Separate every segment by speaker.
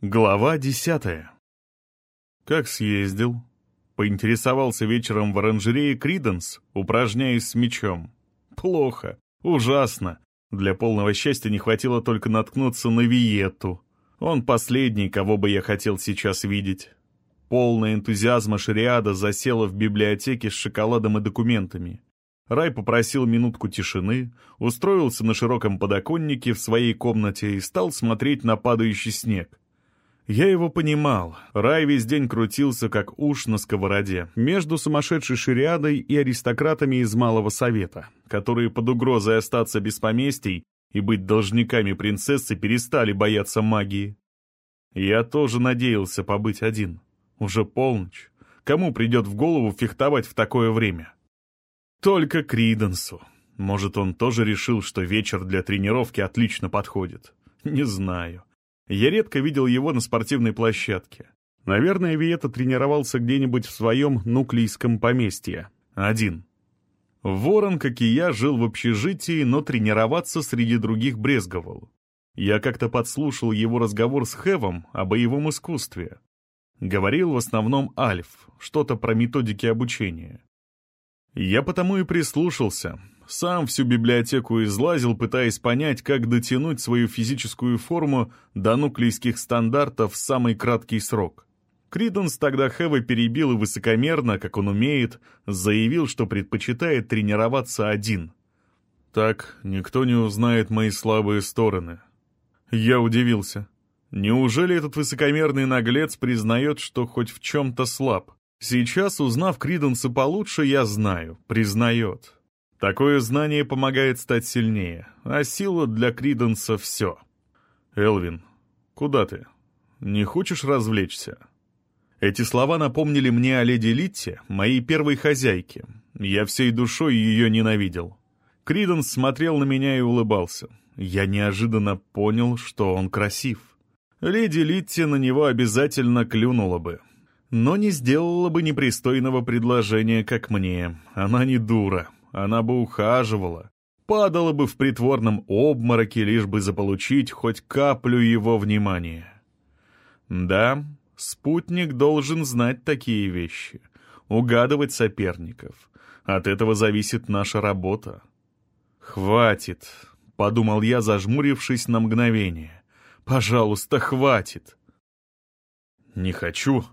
Speaker 1: Глава десятая. Как съездил? Поинтересовался вечером в оранжерее Криденс, упражняясь с мечом. Плохо, ужасно. Для полного счастья не хватило только наткнуться на Виетту. Он последний, кого бы я хотел сейчас видеть. Полная энтузиазма шариада засела в библиотеке с шоколадом и документами. Рай попросил минутку тишины, устроился на широком подоконнике в своей комнате и стал смотреть на падающий снег. Я его понимал. Рай весь день крутился, как уж на сковороде, между сумасшедшей шариадой и аристократами из Малого Совета, которые под угрозой остаться без поместий и быть должниками принцессы перестали бояться магии. Я тоже надеялся побыть один. Уже полночь. Кому придет в голову фехтовать в такое время? Только Криденсу. Может, он тоже решил, что вечер для тренировки отлично подходит. Не знаю. Я редко видел его на спортивной площадке. Наверное, Виета тренировался где-нибудь в своем нуклейском поместье. Один. Ворон, как и я, жил в общежитии, но тренироваться среди других брезговал. Я как-то подслушал его разговор с Хевом о боевом искусстве. Говорил в основном Альф, что-то про методики обучения. Я потому и прислушался, сам всю библиотеку излазил, пытаясь понять, как дотянуть свою физическую форму до нуклейских стандартов в самый краткий срок. Криденс тогда Хэва перебил и высокомерно, как он умеет, заявил, что предпочитает тренироваться один. Так никто не узнает мои слабые стороны. Я удивился. Неужели этот высокомерный наглец признает, что хоть в чем-то слаб? Сейчас, узнав Криденса получше, я знаю, признает. Такое знание помогает стать сильнее, а сила для Криденса — все. «Элвин, куда ты? Не хочешь развлечься?» Эти слова напомнили мне о леди Литте, моей первой хозяйке. Я всей душой ее ненавидел. Криденс смотрел на меня и улыбался. Я неожиданно понял, что он красив. Леди Литти на него обязательно клюнула бы. Но не сделала бы непристойного предложения, как мне. Она не дура она бы ухаживала, падала бы в притворном обмороке, лишь бы заполучить хоть каплю его внимания. Да, спутник должен знать такие вещи, угадывать соперников. От этого зависит наша работа. «Хватит», — подумал я, зажмурившись на мгновение. «Пожалуйста, хватит». «Не хочу».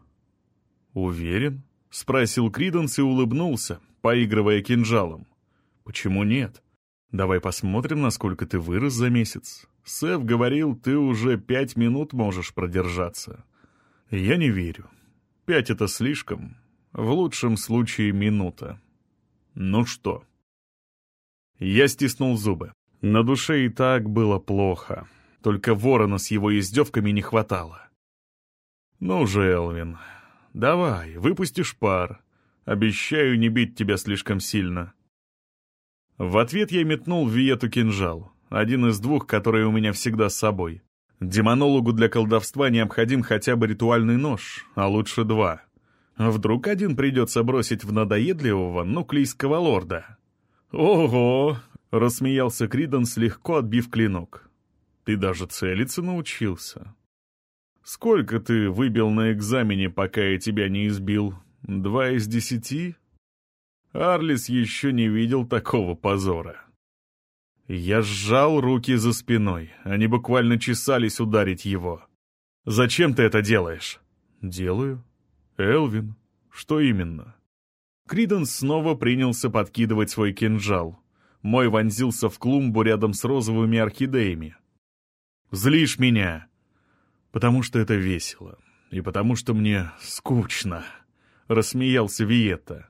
Speaker 1: «Уверен?» — спросил Криденс и улыбнулся, поигрывая кинжалом. «Почему нет? Давай посмотрим, насколько ты вырос за месяц. Сэв говорил, ты уже пять минут можешь продержаться. Я не верю. Пять — это слишком. В лучшем случае минута. Ну что?» Я стиснул зубы. На душе и так было плохо. Только ворона с его издевками не хватало. «Ну же, Элвин, давай, выпустишь пар. Обещаю не бить тебя слишком сильно». В ответ я метнул в Виету кинжал, один из двух, которые у меня всегда с собой. Демонологу для колдовства необходим хотя бы ритуальный нож, а лучше два. Вдруг один придется бросить в надоедливого нуклейского лорда. «Ого!» — рассмеялся Криденс, легко отбив клинок. «Ты даже целиться научился?» «Сколько ты выбил на экзамене, пока я тебя не избил?» Два из десяти? Арлис еще не видел такого позора. Я сжал руки за спиной, они буквально чесались ударить его. «Зачем ты это делаешь?» «Делаю. Элвин. Что именно?» Криден снова принялся подкидывать свой кинжал. Мой вонзился в клумбу рядом с розовыми орхидеями. «Злишь меня!» «Потому что это весело. И потому что мне скучно». — рассмеялся Виетта.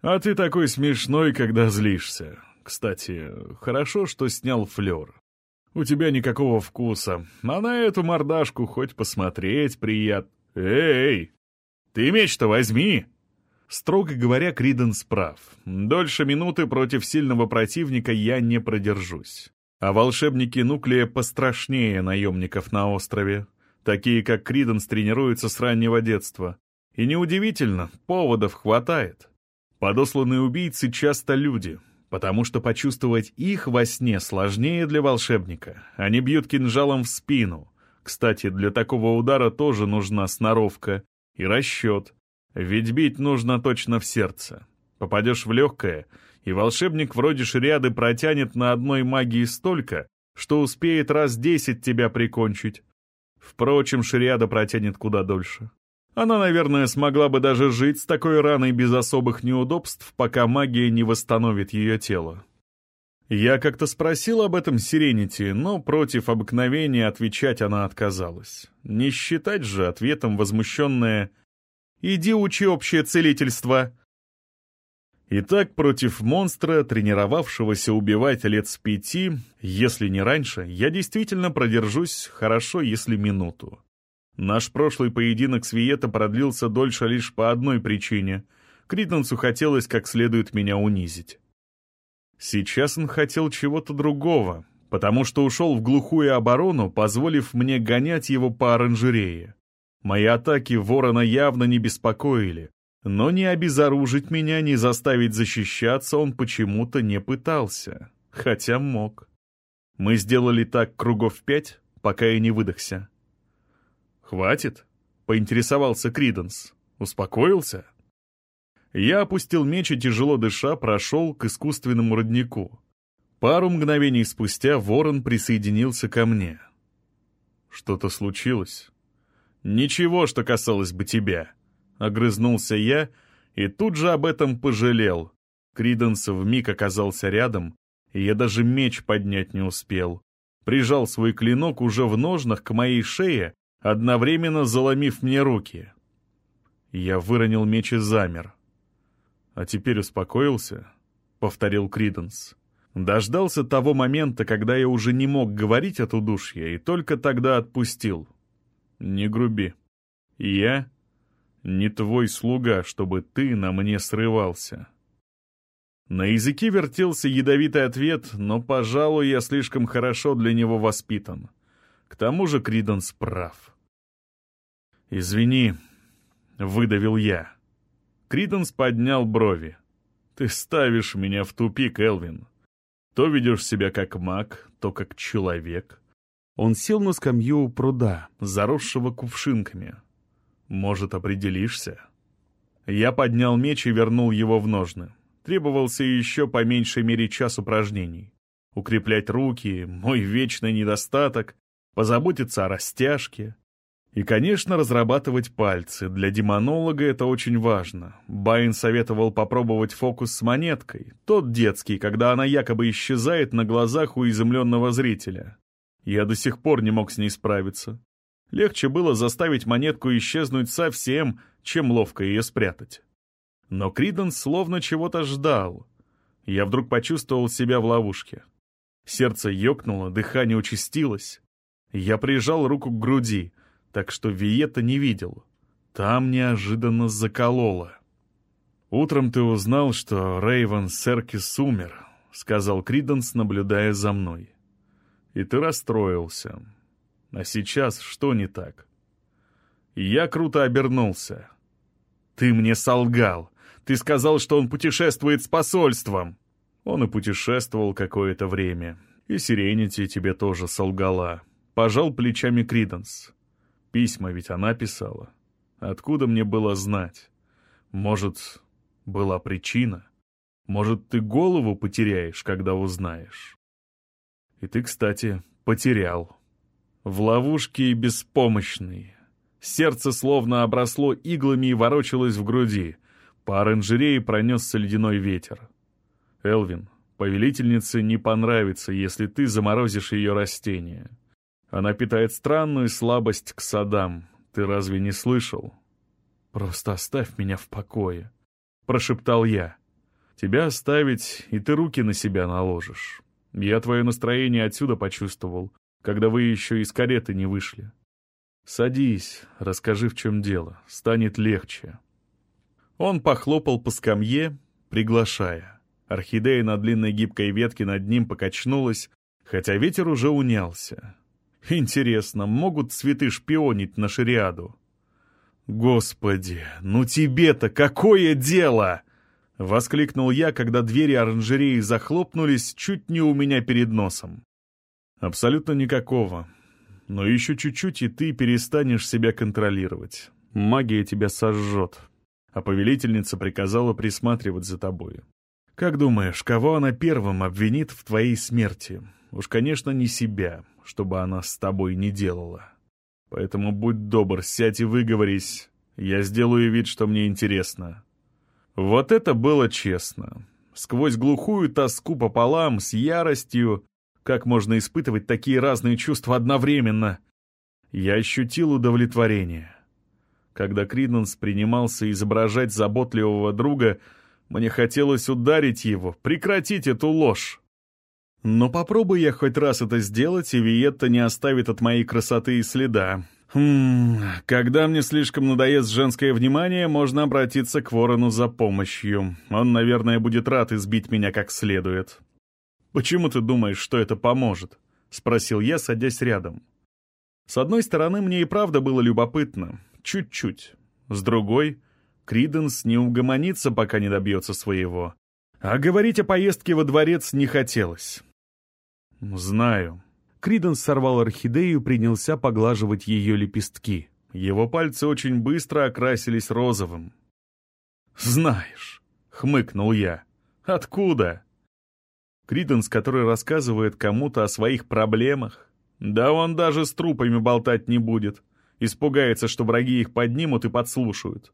Speaker 1: «А ты такой смешной, когда злишься. Кстати, хорошо, что снял флёр. У тебя никакого вкуса, а на эту мордашку хоть посмотреть приятно. Эй, ты меч-то возьми!» Строго говоря, Криденс прав. Дольше минуты против сильного противника я не продержусь. А волшебники Нуклея пострашнее наемников на острове. Такие, как Криденс, тренируются с раннего детства. И неудивительно, поводов хватает. Подосланные убийцы часто люди, потому что почувствовать их во сне сложнее для волшебника. Они бьют кинжалом в спину, Кстати, для такого удара тоже нужна сноровка и расчет, ведь бить нужно точно в сердце. Попадешь в легкое, и волшебник вроде шариады протянет на одной магии столько, что успеет раз десять тебя прикончить. Впрочем, шариада протянет куда дольше. Она, наверное, смогла бы даже жить с такой раной без особых неудобств, пока магия не восстановит ее тело. Я как-то спросил об этом Сиренити, но против обыкновения отвечать она отказалась. Не считать же ответом возмущенное «Иди учи общее целительство». Итак, против монстра, тренировавшегося убивать лет с пяти, если не раньше, я действительно продержусь хорошо, если минуту. Наш прошлый поединок с Виета продлился дольше лишь по одной причине. Критонсу хотелось как следует меня унизить. Сейчас он хотел чего-то другого, потому что ушел в глухую оборону, позволив мне гонять его по оранжерее. Мои атаки ворона явно не беспокоили, но ни обезоружить меня, ни заставить защищаться он почему-то не пытался, хотя мог. Мы сделали так кругов пять, пока я не выдохся. «Хватит?» — поинтересовался Криденс. «Успокоился?» Я опустил меч и, тяжело дыша, прошел к искусственному роднику. Пару мгновений спустя ворон присоединился ко мне. «Что-то случилось?» «Ничего, что касалось бы тебя», — огрызнулся я и тут же об этом пожалел. Криденс вмиг оказался рядом, и я даже меч поднять не успел. Прижал свой клинок уже в ножнах к моей шее, одновременно заломив мне руки. Я выронил меч и замер. «А теперь успокоился?» — повторил Криденс. Дождался того момента, когда я уже не мог говорить от удушья, и только тогда отпустил. «Не груби. Я не твой слуга, чтобы ты на мне срывался». На языке вертелся ядовитый ответ, но, пожалуй, я слишком хорошо для него воспитан. К тому же Криденс прав. «Извини», — выдавил я. Криденс поднял брови. «Ты ставишь меня в тупик, Элвин. То ведешь себя как маг, то как человек». Он сел на скамью у пруда, заросшего кувшинками. «Может, определишься?» Я поднял меч и вернул его в ножны. Требовался еще по меньшей мере час упражнений. Укреплять руки — мой вечный недостаток, позаботиться о растяжке, и, конечно, разрабатывать пальцы. Для демонолога это очень важно. Байн советовал попробовать фокус с монеткой. Тот детский, когда она якобы исчезает на глазах у изумленного зрителя. Я до сих пор не мог с ней справиться. Легче было заставить монетку исчезнуть совсем, чем ловко ее спрятать. Но Криденс словно чего-то ждал. Я вдруг почувствовал себя в ловушке. Сердце ёкнуло, дыхание участилось. Я прижал руку к груди — так что Виета не видел. Там неожиданно закололо. «Утром ты узнал, что Рейвен Серкис умер», — сказал Криденс, наблюдая за мной. «И ты расстроился. А сейчас что не так?» Я круто обернулся. «Ты мне солгал. Ты сказал, что он путешествует с посольством». Он и путешествовал какое-то время. И Сиренити тебе тоже солгала. Пожал плечами Криденс. Письма ведь она писала. Откуда мне было знать? Может, была причина? Может, ты голову потеряешь, когда узнаешь? И ты, кстати, потерял. В ловушке и беспомощный. Сердце словно обросло иглами и ворочалось в груди. По оранжерее пронесся ледяной ветер. Элвин, повелительнице не понравится, если ты заморозишь ее растения. Она питает странную слабость к садам. Ты разве не слышал? Просто оставь меня в покое, прошептал я. Тебя оставить, и ты руки на себя наложишь. Я твое настроение отсюда почувствовал, когда вы еще из кареты не вышли. Садись, расскажи, в чем дело. Станет легче. Он похлопал по скамье, приглашая. Орхидея на длинной гибкой ветке над ним покачнулась, хотя ветер уже унялся. Интересно, могут цветы шпионить на шариаду? Господи, ну тебе-то какое дело? Воскликнул я, когда двери оранжереи захлопнулись чуть не у меня перед носом. Абсолютно никакого. Но еще чуть-чуть, и ты перестанешь себя контролировать. Магия тебя сожжет. А повелительница приказала присматривать за тобой. Как думаешь, кого она первым обвинит в твоей смерти? Уж, конечно, не себя, чтобы она с тобой не делала. Поэтому будь добр, сядь и выговорись. Я сделаю вид, что мне интересно. Вот это было честно. Сквозь глухую тоску пополам, с яростью, как можно испытывать такие разные чувства одновременно? Я ощутил удовлетворение. Когда Криденс принимался изображать заботливого друга, мне хотелось ударить его, прекратить эту ложь. Но попробуй я хоть раз это сделать, и Виетта не оставит от моей красоты и следа. Хм, когда мне слишком надоест женское внимание, можно обратиться к ворону за помощью. Он, наверное, будет рад избить меня как следует. «Почему ты думаешь, что это поможет?» — спросил я, садясь рядом. С одной стороны, мне и правда было любопытно. Чуть-чуть. С другой, Криденс не угомонится, пока не добьется своего. А говорить о поездке во дворец не хотелось. «Знаю». Криденс сорвал орхидею и принялся поглаживать ее лепестки. Его пальцы очень быстро окрасились розовым. «Знаешь», — хмыкнул я, — «откуда?» Криденс, который рассказывает кому-то о своих проблемах. Да он даже с трупами болтать не будет. Испугается, что враги их поднимут и подслушают.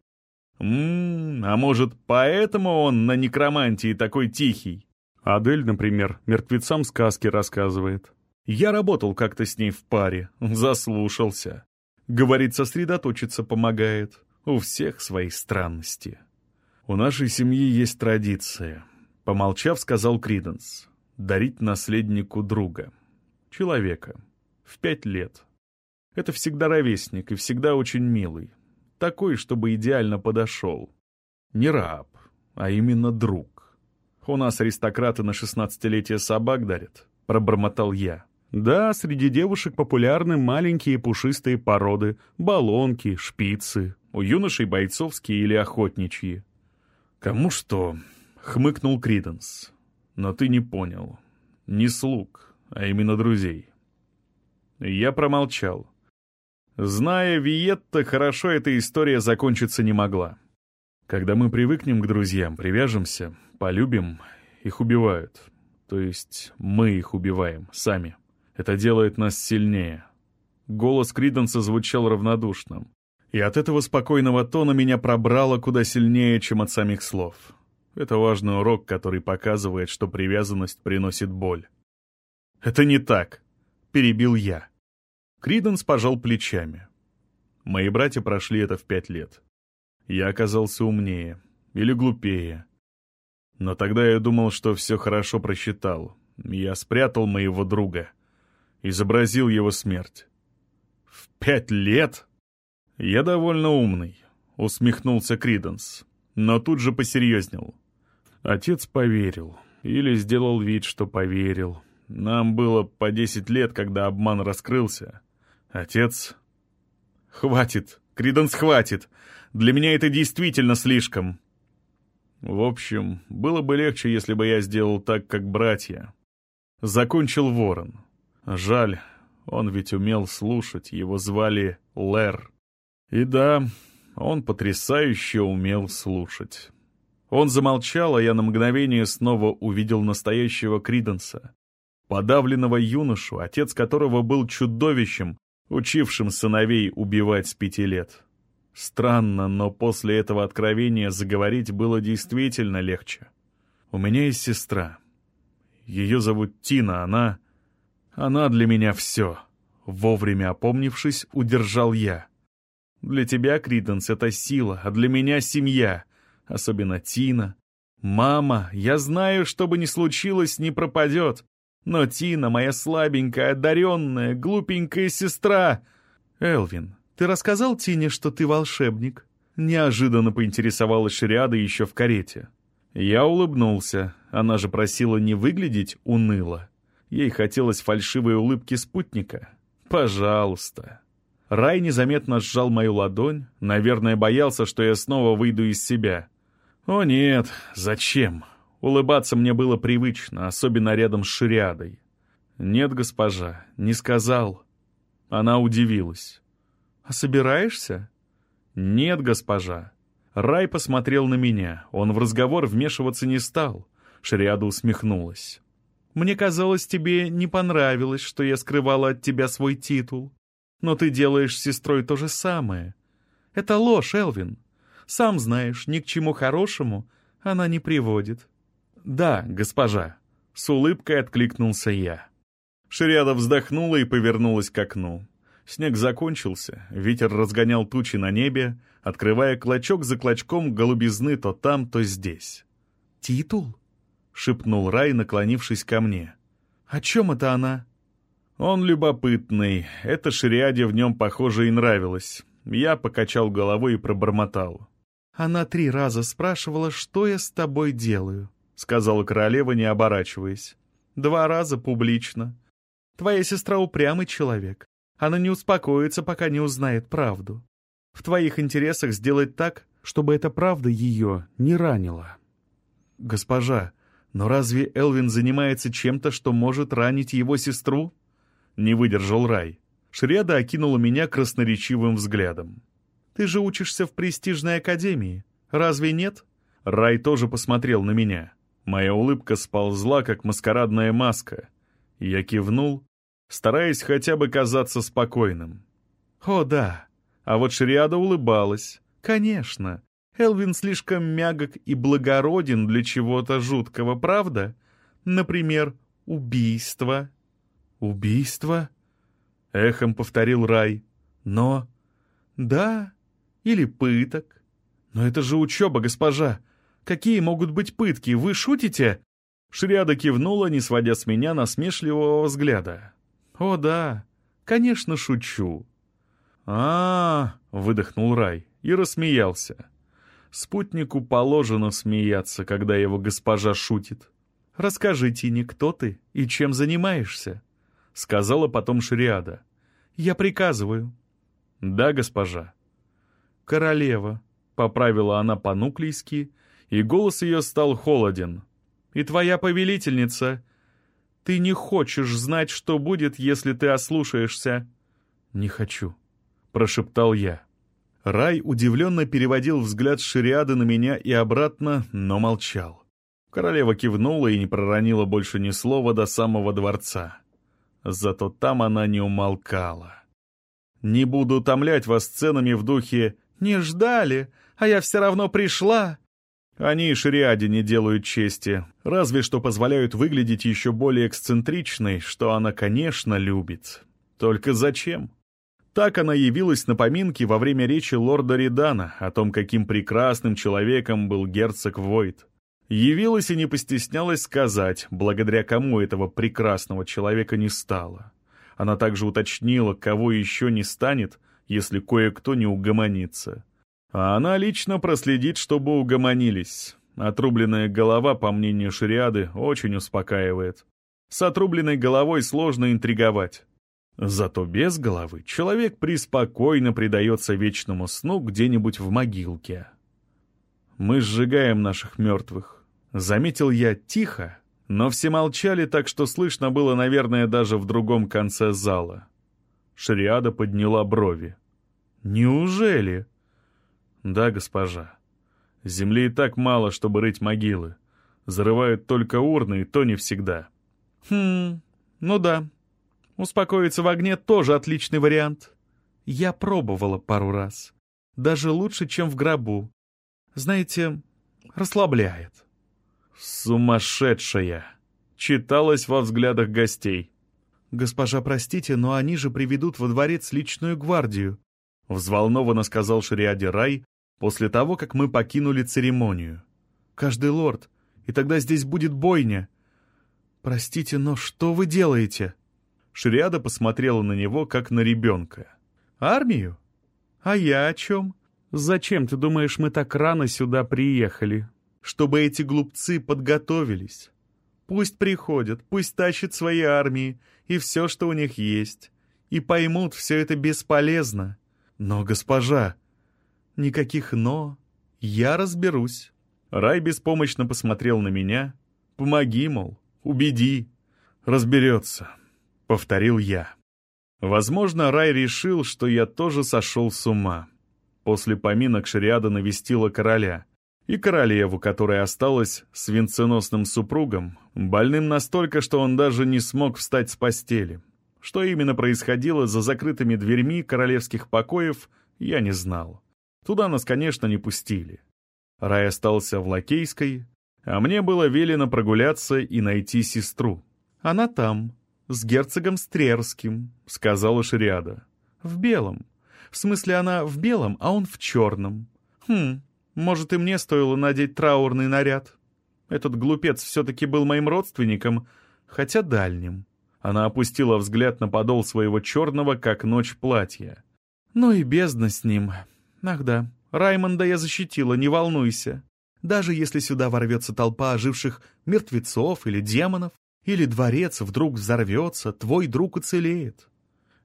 Speaker 1: Ммм, а может, поэтому он на некромантии такой тихий? Адель, например, мертвецам сказки рассказывает. Я работал как-то с ней в паре, заслушался. Говорит, сосредоточиться помогает. У всех свои странности. У нашей семьи есть традиция. Помолчав, сказал Криденс. Дарить наследнику друга. Человека. В пять лет. Это всегда ровесник и всегда очень милый. Такой, чтобы идеально подошел. Не раб, а именно друг. «У нас аристократы на шестнадцатилетие собак дарят», — пробормотал я. «Да, среди девушек популярны маленькие пушистые породы, баллонки, шпицы, у юношей бойцовские или охотничьи». «Кому что?» — хмыкнул Криденс. «Но ты не понял. Не слуг, а именно друзей». Я промолчал. Зная Виетта, хорошо эта история закончиться не могла. Когда мы привыкнем к друзьям, привяжемся, полюбим, их убивают. То есть мы их убиваем, сами. Это делает нас сильнее. Голос Криденса звучал равнодушным. И от этого спокойного тона меня пробрало куда сильнее, чем от самих слов. Это важный урок, который показывает, что привязанность приносит боль. «Это не так», — перебил я. Криденс пожал плечами. Мои братья прошли это в пять лет. Я оказался умнее или глупее. Но тогда я думал, что все хорошо просчитал. Я спрятал моего друга. Изобразил его смерть. В пять лет? Я довольно умный, усмехнулся Криденс, но тут же посерьезнел. Отец поверил. Или сделал вид, что поверил. Нам было по десять лет, когда обман раскрылся. Отец... Хватит, Криденс, хватит. Для меня это действительно слишком. В общем, было бы легче, если бы я сделал так, как братья. Закончил ворон. Жаль, он ведь умел слушать, его звали Лэр. И да, он потрясающе умел слушать. Он замолчал, а я на мгновение снова увидел настоящего Криденса. Подавленного юношу, отец которого был чудовищем, учившим сыновей убивать с пяти лет. Странно, но после этого откровения заговорить было действительно легче. У меня есть сестра. Ее зовут Тина, она... Она для меня все. Вовремя опомнившись, удержал я. Для тебя, Криденс, это сила, а для меня семья. Особенно Тина. Мама, я знаю, что бы ни случилось, не пропадет. Но Тина, моя слабенькая, одаренная, глупенькая сестра... Элвин, ты рассказал Тине, что ты волшебник?» Неожиданно поинтересовалась Шриада еще в карете. Я улыбнулся. Она же просила не выглядеть уныло. Ей хотелось фальшивой улыбки спутника. «Пожалуйста». Рай незаметно сжал мою ладонь, наверное, боялся, что я снова выйду из себя. «О нет, зачем?» Улыбаться мне было привычно, особенно рядом с Шириадой. «Нет, госпожа, не сказал». Она удивилась.
Speaker 2: «А собираешься?»
Speaker 1: «Нет, госпожа». Рай посмотрел на меня. Он в разговор вмешиваться не стал. Шриада усмехнулась.
Speaker 2: «Мне казалось, тебе не понравилось, что я скрывала от тебя свой титул. Но ты делаешь с сестрой то же самое. Это ложь, Элвин. Сам знаешь, ни к чему хорошему она не приводит».
Speaker 1: «Да, госпожа», — с улыбкой откликнулся я. Шриада вздохнула и повернулась к окну. Снег закончился, ветер разгонял тучи на небе, открывая клочок за клочком голубизны то там, то здесь.
Speaker 2: «Титул?»
Speaker 1: — шепнул Рай, наклонившись ко мне.
Speaker 2: «О чем это она?»
Speaker 1: «Он любопытный. Это Шриаде в нем, похоже, и нравилось. Я покачал головой и пробормотал.
Speaker 2: «Она три раза спрашивала, что я с тобой делаю», — сказала королева, не оборачиваясь. «Два раза публично. Твоя сестра упрямый человек. Она не успокоится, пока не узнает правду. В твоих интересах сделать так, чтобы эта правда ее не ранила».
Speaker 1: «Госпожа, но разве Элвин занимается чем-то, что может ранить его сестру?» Не выдержал Рай. Шриада окинула меня красноречивым взглядом.
Speaker 2: «Ты же учишься в престижной академии. Разве нет?»
Speaker 1: Рай тоже посмотрел на меня. Моя улыбка сползла, как маскарадная маска. Я кивнул, стараясь хотя бы казаться спокойным.
Speaker 2: «О, да!» А вот Шриада улыбалась. «Конечно. Элвин слишком мягок и благороден для чего-то жуткого, правда? Например, убийство».
Speaker 1: «Убийство?» — эхом повторил Рай. «Но...»
Speaker 2: «Да, или пыток.
Speaker 1: Но это же учеба, госпожа. Какие могут быть пытки? Вы шутите?» Шриада кивнула, не сводя с меня насмешливого взгляда.
Speaker 2: «О да, конечно, шучу».
Speaker 1: А, -а, -а выдохнул Рай и рассмеялся. Спутнику положено смеяться, когда его госпожа шутит.
Speaker 2: «Расскажи, Тине, кто ты и чем занимаешься?»
Speaker 1: — сказала потом Шриада.
Speaker 2: «Я приказываю».
Speaker 1: «Да, госпожа».
Speaker 2: «Королева», — поправила она по-нуклийски, и голос ее стал холоден. «И твоя повелительница ты не хочешь знать, что будет, если ты ослушаешься?»
Speaker 1: «Не хочу», — прошептал я. Рай удивленно переводил взгляд Шириады на меня и обратно, но молчал. Королева кивнула и не проронила больше ни слова до самого дворца. Зато там она не умолкала. «Не буду утомлять вас сценами в духе «Не ждали, а я все равно пришла», они и шариаде не делают чести, разве что позволяют выглядеть еще более эксцентричной, что она, конечно, любит. Только зачем? Так она явилась на поминке во время речи лорда Редана о том, каким прекрасным человеком был герцог Войт. Явилась и не постеснялась сказать, благодаря кому этого прекрасного человека не стало. Она также уточнила, кого еще не станет, если кое-кто не угомонится. А она лично проследит, чтобы угомонились. Отрубленная голова, по мнению Шариады, очень успокаивает. С отрубленной головой сложно интриговать. Зато без головы человек преспокойно предается вечному сну где-нибудь в могилке. Мы сжигаем наших мертвых. Заметил я тихо, но все молчали, так что слышно было, наверное, даже в другом конце зала. Шриада подняла брови. «Неужели?» «Да, госпожа. Земли и так мало, чтобы рыть могилы. Зарывают только урны, и то не всегда».
Speaker 2: «Хм, ну да. Успокоиться в огне тоже отличный вариант. Я пробовала пару раз. Даже лучше, чем в гробу. Знаете, расслабляет».
Speaker 1: «Сумасшедшая!» Читалось во взглядах гостей.
Speaker 2: «Госпожа, простите, но они же приведут во дворец личную гвардию», — взволнованно сказал Шариаде Рай, после того, как мы покинули церемонию. Каждый лорд, и тогда здесь будет бойня. Простите, но что вы делаете?»
Speaker 1: Шриада посмотрела на него, как на ребенка.
Speaker 2: «Армию? А я о чем? Зачем, ты думаешь, мы так рано сюда приехали? Чтобы эти глупцы подготовились. Пусть приходят, пусть тащат свои армии и все, что у них есть, и поймут, все это бесполезно. Но, госпожа, Никаких «но». Я разберусь.
Speaker 1: Рай беспомощно посмотрел на меня. Помоги, мол, убеди. Разберется, — повторил я. Возможно, Рай решил, что я тоже сошел с ума. После поминок Шариада навестила короля. И королеву, которая осталась с венценосным супругом, больным настолько, что он даже не смог встать с постели. Что именно происходило за закрытыми дверьми королевских покоев, я не знал. Туда нас, конечно, не пустили. Рай остался в Лакейской, а мне было велено прогуляться и найти сестру.
Speaker 2: «Она там, с герцогом Стрерским», — сказала Шриада. «В белом. В смысле, она в белом, а он в черном. Хм, может, и мне стоило надеть траурный наряд. Этот глупец все-таки был моим родственником, хотя дальним». Она опустила взгляд на подол своего черного, как ночь, платья. «Ну и бездна с ним. Ах да, Раймонда я защитила, не волнуйся. Даже если сюда ворвется толпа оживших мертвецов или демонов, или дворец вдруг взорвется, твой друг уцелеет».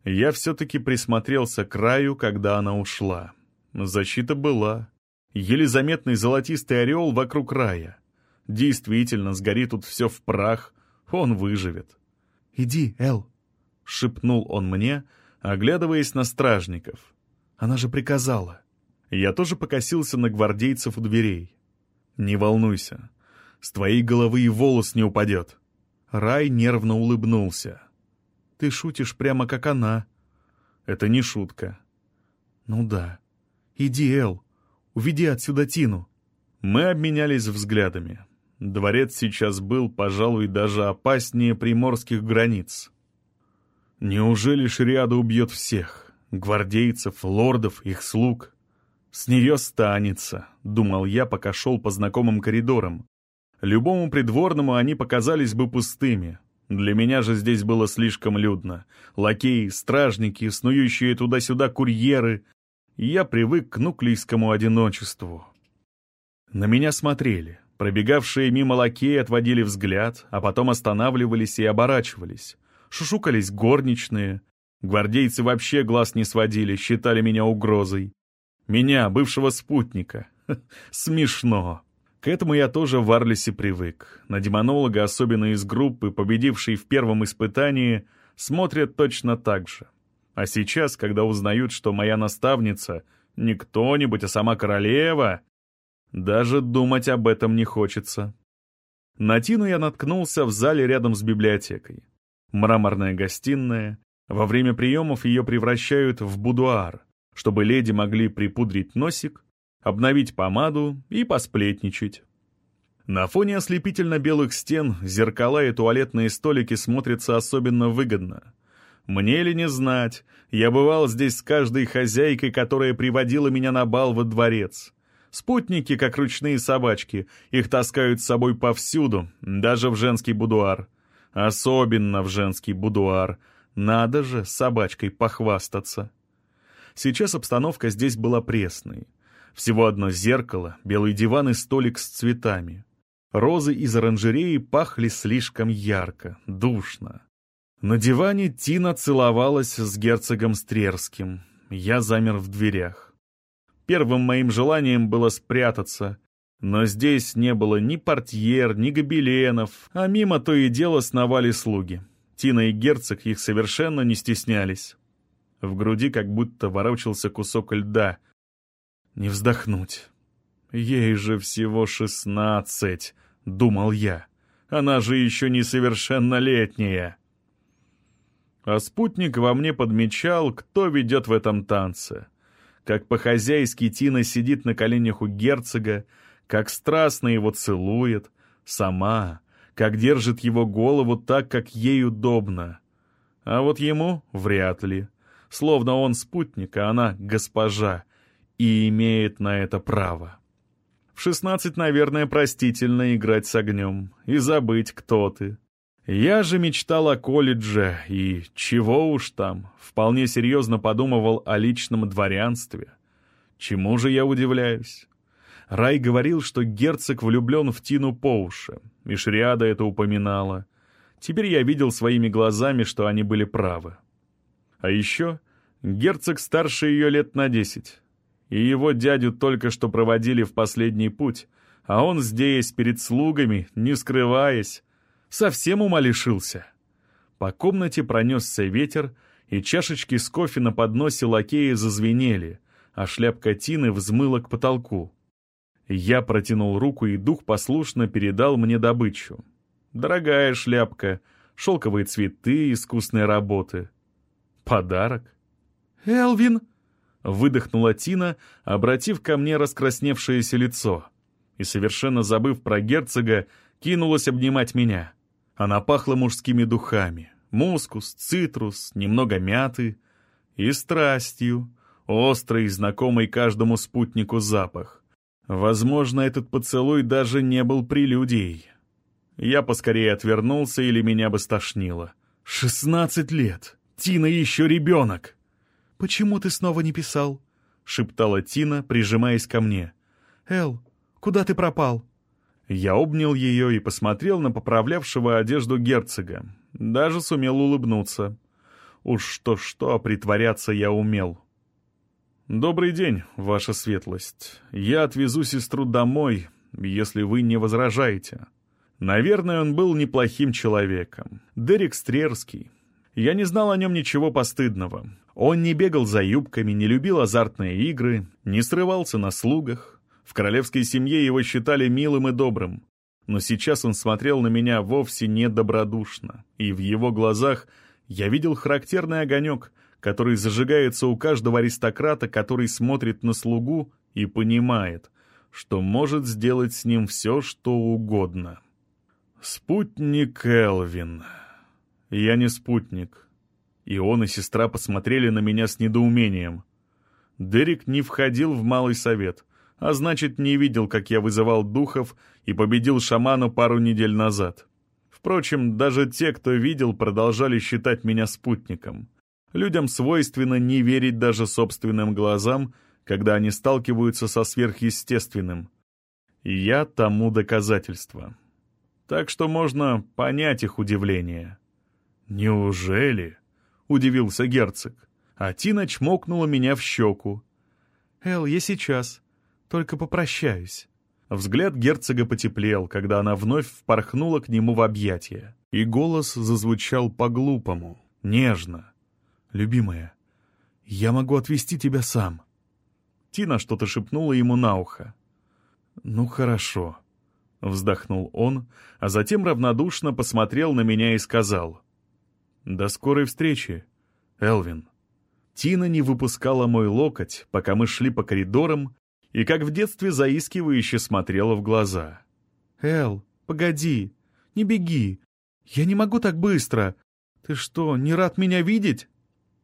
Speaker 1: Я все-таки присмотрелся к краю, когда она ушла. Защита была. Еле заметный золотистый орел вокруг рая. Действительно, сгорит тут все в прах, он выживет.
Speaker 2: «Иди, Эл», — шепнул он мне, оглядываясь на стражников. Она же приказала.
Speaker 1: Я тоже покосился на гвардейцев у дверей. «Не волнуйся, с твоей головы и волос не упадет».
Speaker 2: Рай нервно улыбнулся. «Ты шутишь прямо как она».
Speaker 1: «Это не шутка».
Speaker 2: «Ну да. Иди, Эл, уведи отсюда Тину».
Speaker 1: Мы обменялись взглядами. Дворец сейчас был, пожалуй, даже опаснее приморских границ. Неужели Шриада убьет всех? Гвардейцев, лордов, их слуг? С нее станется, думал я, пока шел по знакомым коридорам. Любому придворному они показались бы пустыми. Для меня же здесь было слишком людно. Лакеи, стражники, снующие туда-сюда курьеры. я привык к нуклейскому одиночеству. На меня смотрели. Пробегавшие мимо лакеи отводили взгляд, а потом останавливались и оборачивались. Шушукались горничные. Гвардейцы вообще глаз не сводили, считали меня угрозой. Меня, бывшего спутника. Смешно. К этому я тоже в Арлисе привык. На демонолога, особенно из группы, победившей в первом испытании, смотрят точно так же. А сейчас, когда узнают, что моя наставница не кто-нибудь, а сама королева, даже думать об этом не хочется. На Тину я наткнулся в зале рядом с библиотекой. Мраморная гостиная. Во время приемов ее превращают в будуар, чтобы леди могли припудрить носик, обновить помаду и посплетничать. На фоне ослепительно-белых стен зеркала и туалетные столики смотрятся особенно выгодно. Мне ли не знать, я бывал здесь с каждой хозяйкой, которая приводила меня на бал во дворец. Спутники, как ручные собачки, их таскают с собой повсюду, даже в женский будуар. Особенно в женский будуар. Надо же собачкой похвастаться. Сейчас обстановка здесь была пресной. Всего одно зеркало, белый диван и столик с цветами. Розы из оранжереи пахли слишком ярко, душно. На диване Тина целовалась с герцогом Стрерским. Я замер в дверях. Первым моим желанием было спрятаться. Но здесь не было ни портьер, ни гобеленов, а мимо то и дело сновали слуги. Тина и герцог их совершенно не стеснялись. В груди как будто ворочался кусок льда. Не вздохнуть. Ей же всего шестнадцать, думал я. Она же еще несовершеннолетняя. А спутник во мне подмечал, кто ведет в этом танце как по-хозяйски Тина сидит на коленях у герцога, как страстно его целует, сама, как держит его голову так, как ей удобно. А вот ему вряд ли. Словно он спутник, а она госпожа, и имеет на это право. В шестнадцать, наверное, простительно играть с огнем и забыть, кто ты. Я же мечтал о колледже и, чего уж там, вполне серьезно подумывал о личном дворянстве. Чему же я удивляюсь? Рай говорил, что герцог влюблен в Тину по уши, и это упоминала. Теперь я видел своими глазами, что они были правы. А еще герцог старше ее лет на десять, и его дядю только что проводили в последний путь, а он здесь, перед слугами, не скрываясь, Совсем ума лишился. По комнате пронесся ветер, и чашечки с кофе на подносе лакея зазвенели, а шляпка Тины взмыла к потолку. Я протянул руку, и дух послушно передал мне добычу. Дорогая шляпка, шелковые цветы, искусной работы. Подарок.
Speaker 2: «Элвин!»
Speaker 1: — выдохнула Тина, обратив ко мне раскрасневшееся лицо. И, совершенно забыв про герцога, кинулась обнимать меня. Она пахла мужскими духами. Мускус, цитрус, немного мяты и страстью, острый и знакомый каждому спутнику запах. Возможно, этот поцелуй даже не был прелюдией. Я поскорее отвернулся или меня бы стошнило. «Шестнадцать лет! Тина еще ребенок!»
Speaker 2: «Почему ты снова не писал?»
Speaker 1: — шептала Тина, прижимаясь ко мне.
Speaker 2: «Эл, куда ты пропал?»
Speaker 1: Я обнял ее и посмотрел на поправлявшего одежду герцога. Даже сумел улыбнуться. Уж что-что, а притворяться я умел. «Добрый день, ваша светлость. Я отвезу сестру домой, если вы не возражаете». Наверное, он был неплохим человеком. Дерек Стрерский. Я не знал о нем ничего постыдного. Он не бегал за юбками, не любил азартные игры, не срывался на слугах. В королевской семье его считали милым и добрым. Но сейчас он смотрел на меня вовсе недобродушно, и в его глазах я видел характерный огонек, который зажигается у каждого аристократа, который смотрит на слугу и понимает, что может сделать с ним все, что угодно. «Спутник Элвин. Я не спутник». И он и сестра посмотрели на меня с недоумением. Дерек не входил в Малый Совет, а значит, не видел, как я вызывал духов и победил шаману пару недель назад. Впрочем, даже те, кто видел, продолжали считать меня спутником. Людям свойственно не верить даже собственным глазам, когда они сталкиваются со сверхъестественным. Я тому доказательство так что можно понять их удивление. «Неужели?» — удивился герцог. А Тина чмокнула меня в щеку.
Speaker 2: «Эл, я сейчас. Только попрощаюсь».
Speaker 1: Взгляд герцога потеплел, когда она вновь впорхнула к нему в объятия. И голос зазвучал по-глупому, нежно. «Любимая, я могу отвезти тебя сам». Тина что-то шепнула ему на ухо. «Ну хорошо», — вздохнул он, а затем равнодушно посмотрел на меня и сказал. «До скорой встречи, Элвин». Тина не выпускала мой локоть, пока мы шли по коридорам, и как в детстве заискивающе смотрела в глаза.
Speaker 2: «Эл, погоди, не беги. Я не могу так быстро. Ты что, не рад меня видеть?»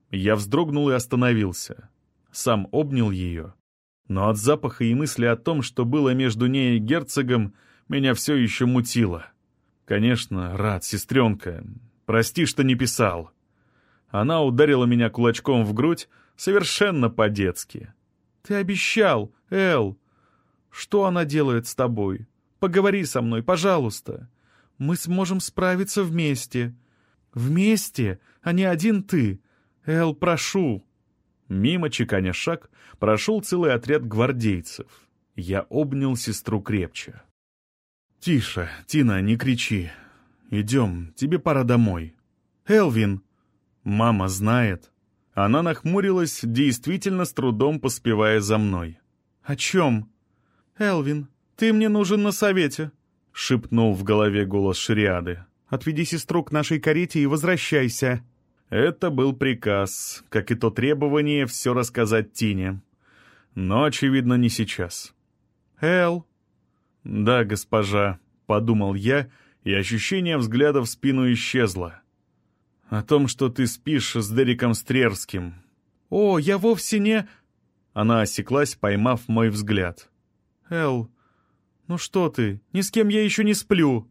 Speaker 1: Я вздрогнул и остановился. Сам обнял ее. Но от запаха и мысли о том, что было между ней и герцогом, меня все еще мутило. Конечно, рад, сестренка. Прости, что не писал. Она ударила меня кулачком в грудь совершенно по-детски.
Speaker 2: «Ты обещал, Эл. Что она делает с тобой? Поговори со мной, пожалуйста. Мы сможем справиться вместе. Вместе, а не один ты. Эл, прошу».
Speaker 1: Мимо чеканя шаг прошел целый отряд гвардейцев. Я обнял сестру крепче. «Тише, Тина, не кричи. Идем, тебе пора домой». «Элвин!» «Мама знает». Она нахмурилась, действительно с трудом поспевая за мной.
Speaker 2: «О чем?» «Элвин, ты мне нужен на совете», — шепнул в голове голос Шриады. «Отведи сестру к нашей карете и возвращайся».
Speaker 1: Это был приказ, как и то требование все рассказать Тине. Но, очевидно, не сейчас.
Speaker 2: «Эл,
Speaker 1: «Да, госпожа», — подумал я, и ощущение взгляда в спину исчезло. «О том, что ты спишь с Дериком Стрерским».
Speaker 2: «О, я вовсе не...»
Speaker 1: Она осеклась, поймав мой взгляд.
Speaker 2: «Эл, ну что ты, ни с кем я еще не сплю».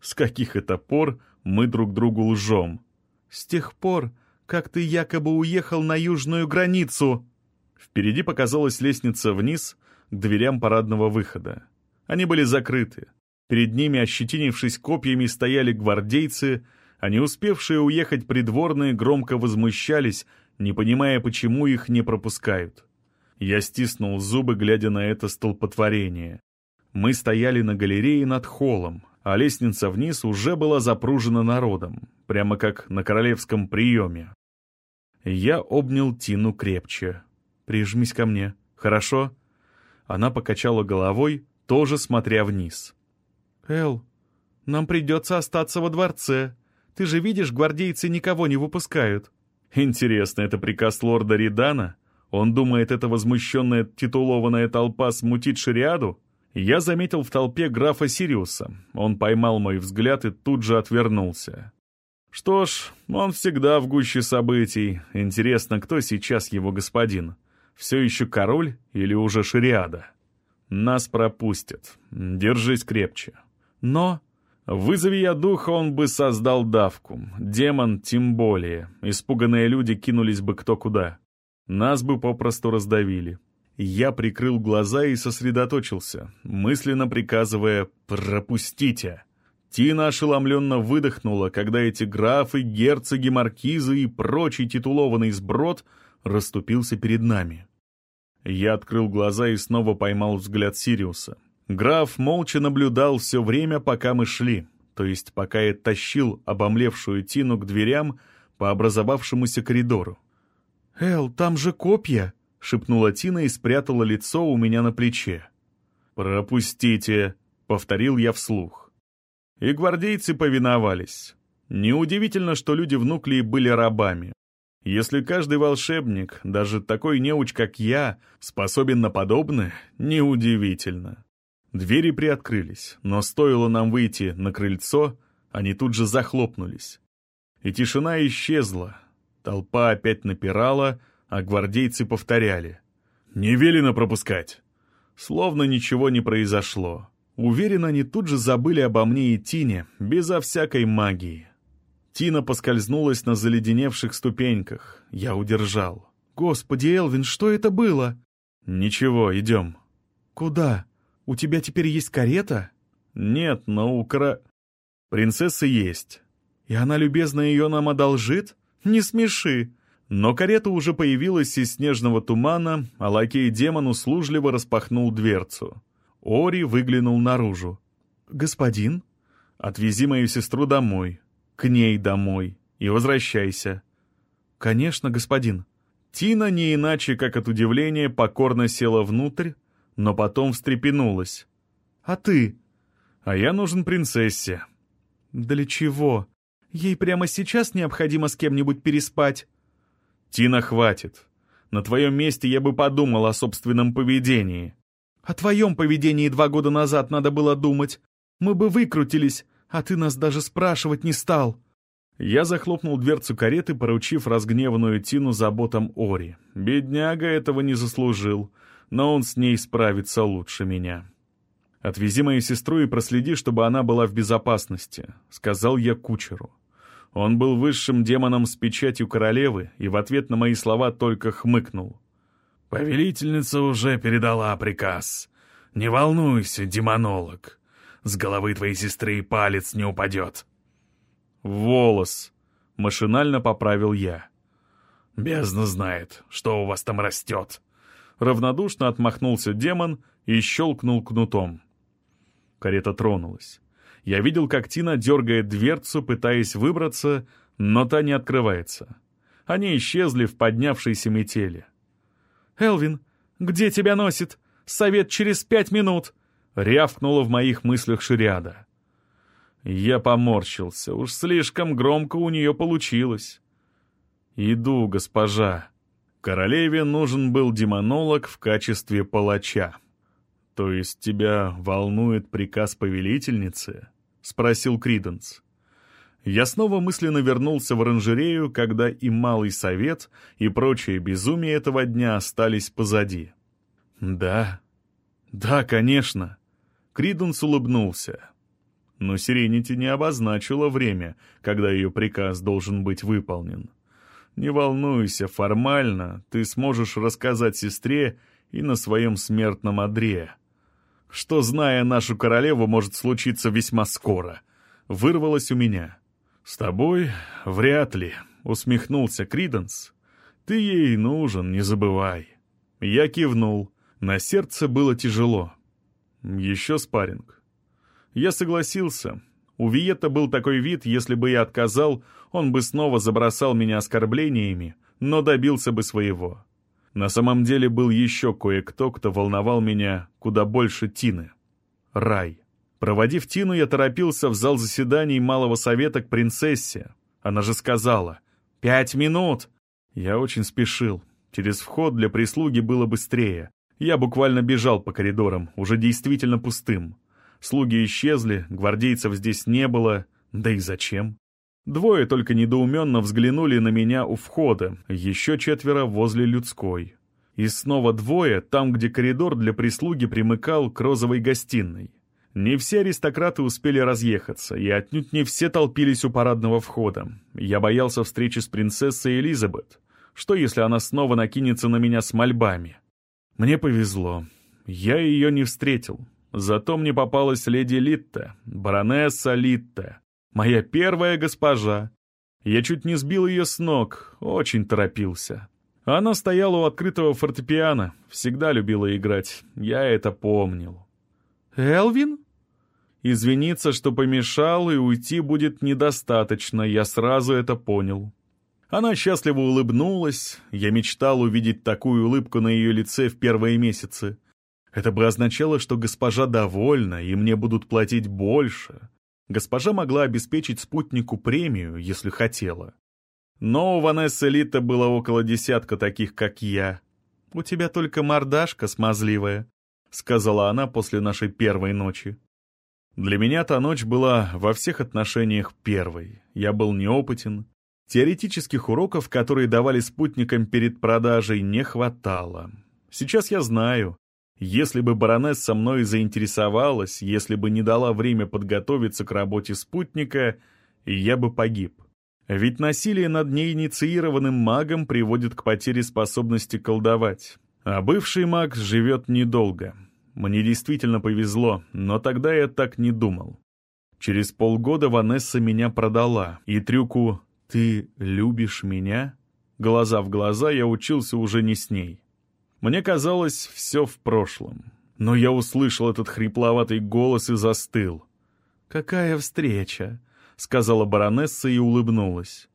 Speaker 1: «С каких это пор мы друг другу лжем?»
Speaker 2: «С тех пор, как ты якобы уехал на южную границу».
Speaker 1: Впереди показалась лестница вниз к дверям парадного выхода. Они были закрыты. Перед ними, ощетинившись копьями, стояли гвардейцы, а не успевшие уехать придворные громко возмущались, не понимая, почему их не пропускают. Я стиснул зубы, глядя на это столпотворение. Мы стояли на галерее над холлом, а лестница вниз уже была запружена народом, прямо как на королевском приеме.
Speaker 2: Я обнял Тину крепче. «Прижмись ко мне, хорошо?» Она покачала головой, тоже смотря вниз. «Эл, нам придется остаться во дворце. Ты же видишь, гвардейцы никого не выпускают». «Интересно, это приказ лорда Ридана? Он думает, эта возмущенная титулованная толпа смутит шариаду?» Я заметил в толпе графа Сириуса. Он поймал мой взгляд и тут же отвернулся. Что ж, он всегда в гуще событий. Интересно, кто сейчас его господин? Все еще король или уже шариада? Нас пропустят. Держись крепче. Но... Вызови я духа, он бы создал давку. Демон тем более. Испуганные люди кинулись бы кто куда. Нас бы попросту раздавили. Я прикрыл глаза и сосредоточился, мысленно приказывая «пропустите». Тина ошеломленно выдохнула, когда эти графы, герцоги, маркизы и прочий титулованный сброд расступился перед нами. Я открыл глаза и снова поймал взгляд Сириуса. Граф молча наблюдал все время, пока мы шли, то есть пока я тащил обомлевшую Тину к дверям по образовавшемуся коридору. «Эл, там же копья!» — шепнула Тина и спрятала лицо у меня на плече. «Пропустите!» — повторил я вслух. И гвардейцы повиновались. Неудивительно, что люди в Нуклеи были рабами. Если каждый волшебник, даже такой неуч, как я, способен на подобное, неудивительно. Двери приоткрылись, но стоило нам выйти на крыльцо, они тут же захлопнулись. И тишина исчезла. Толпа опять напирала, а гвардейцы повторяли. «Не велено пропускать!» Словно ничего не произошло. Уверен, они тут же забыли обо мне и Тине, безо всякой магии. Тина поскользнулась на заледеневших ступеньках. Я удержал. «Господи, Элвин, что это было?» «Ничего, идем». «Куда? У тебя теперь есть карета?» «Нет, но у кра...» «Принцесса есть». «И она любезно ее нам одолжит? Не смеши!» Но карета уже появилась из снежного тумана, а лакей-демон услужливо распахнул дверцу. Ори выглянул наружу. «Господин, отвези мою сестру домой, к ней домой, и возвращайся». «Конечно, господин». Тина не иначе, как от удивления, покорно села внутрь, но потом встрепенулась. «А ты?» «А я нужен принцессе». «Для чего? Ей прямо сейчас необходимо с кем-нибудь переспать». «Тина, хватит. На твоем месте я бы подумал о собственном поведении». «О твоем поведении два года назад надо было думать. Мы бы выкрутились, а ты нас даже спрашивать не стал». Я захлопнул дверцу кареты, поручив разгневанную Тину заботам Ори. Бедняга этого не заслужил, но он с ней справится лучше меня. «Отвези мою сестру и проследи, чтобы она была в безопасности», — сказал я кучеру. Он был высшим демоном с печатью королевы и в ответ на мои слова только хмыкнул. «Повелительница уже передала приказ. Не волнуйся, демонолог. С головы твоей сестры и палец не упадет». «Волос», — машинально поправил я. «Бездна знает, что у вас там растет». Равнодушно отмахнулся демон и щелкнул кнутом. Карета тронулась. Я видел, как Тина дергает дверцу, пытаясь выбраться, но та не открывается. Они исчезли в поднявшейся метели. «Элвин, где тебя носит? Совет через пять минут!» — рявкнула в моих мыслях Шириада. Я поморщился, уж слишком громко у нее получилось. «Иду, госпожа. Королеве нужен был демонолог в качестве палача. То есть тебя волнует приказ повелительницы?» — спросил Криденс. Я снова мысленно вернулся в оранжерею, когда и Малый Совет, и прочие безумие этого дня остались позади. «Да, да, конечно». Криденс улыбнулся. Но Сиренити не обозначила время, когда ее приказ должен быть выполнен. «Не волнуйся, формально ты сможешь рассказать сестре и на своем смертном одре» что, зная нашу королеву, может случиться весьма скоро. Вырвалось у меня. «С тобой вряд ли», — усмехнулся Криденс. «Ты ей нужен, не забывай». Я кивнул. На сердце было тяжело. Еще спарринг. Я согласился. У Виета был такой вид, если бы я отказал, он бы снова забросал меня оскорблениями,
Speaker 1: но добился бы своего. На самом деле был еще кое-кто, кто волновал меня куда больше Тины. Рай. Проводив Тину, я торопился в зал заседаний Малого Совета к принцессе. Она же сказала «Пять минут!» Я очень спешил. Через вход для прислуги было быстрее. Я буквально бежал по коридорам, уже действительно пустым. Слуги исчезли, гвардейцев здесь не было. Да и зачем? Двое только недоуменно взглянули на меня у входа, еще четверо возле людской. И снова двое там, где коридор для прислуги примыкал к розовой гостиной. Не все аристократы успели разъехаться, и отнюдь не все толпились у парадного входа. Я боялся встречи с принцессой Элизабет. Что, если она снова накинется на меня с мольбами? Мне повезло. Я ее не встретил. Зато мне попалась леди Литта, баронесса Литта, моя первая госпожа. Я чуть не сбил ее с ног, очень торопился. Она стояла у открытого фортепиано, всегда любила играть, я это помнил. «Элвин?» Извиниться, что помешал, и уйти будет недостаточно, я сразу это понял. Она счастливо улыбнулась, я мечтал увидеть такую улыбку на ее лице в первые месяцы. Это бы означало, что госпожа довольна, и мне будут платить больше. Госпожа могла обеспечить спутнику премию, если хотела. Но у Ванессы Лита было около десятка таких, как я. «У тебя только мордашка смазливая», — сказала она после нашей первой ночи. Для меня та ночь была во всех отношениях первой. Я был неопытен, Теоретических уроков, которые давали спутникам перед продажей, не хватало. Сейчас я знаю, если бы баронесса мной заинтересовалась, если бы не дала время подготовиться к работе спутника, я бы погиб. Ведь насилие над неинициированным магом приводит к потере способности колдовать. А бывший маг живет недолго. Мне действительно повезло, но тогда я так не думал. Через полгода Ванесса меня продала, и трюку «Ты любишь меня?» Глаза в глаза я учился уже не с ней. Мне казалось, все в прошлом. Но я услышал этот хрипловатый голос и застыл. «Какая встреча!» — сказала баронесса и улыбнулась.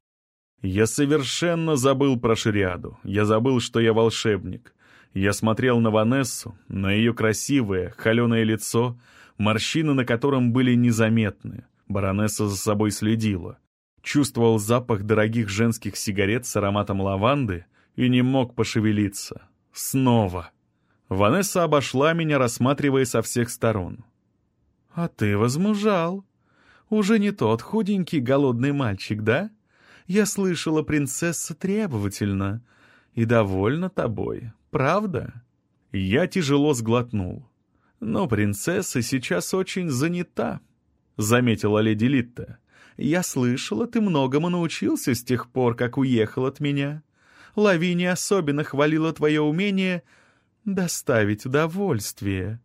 Speaker 1: Я совершенно забыл про шариаду. Я забыл, что я волшебник. Я смотрел на Ванессу, на ее красивое, холеное лицо, морщины на котором были незаметны. Баронесса за собой следила чувствовал запах дорогих женских сигарет с ароматом лаванды и не мог пошевелиться. Снова. Ванесса обошла меня, рассматривая со всех сторон. «А ты возмужал. Уже не тот худенький голодный мальчик, да? Я слышала, принцесса требовательна и довольна тобой, правда?» Я тяжело сглотнул. «Но принцесса сейчас очень занята», — заметила леди Литта. Я слышала, ты многому научился с тех пор, как уехал от меня. Лавиния особенно хвалила твое умение доставить удовольствие».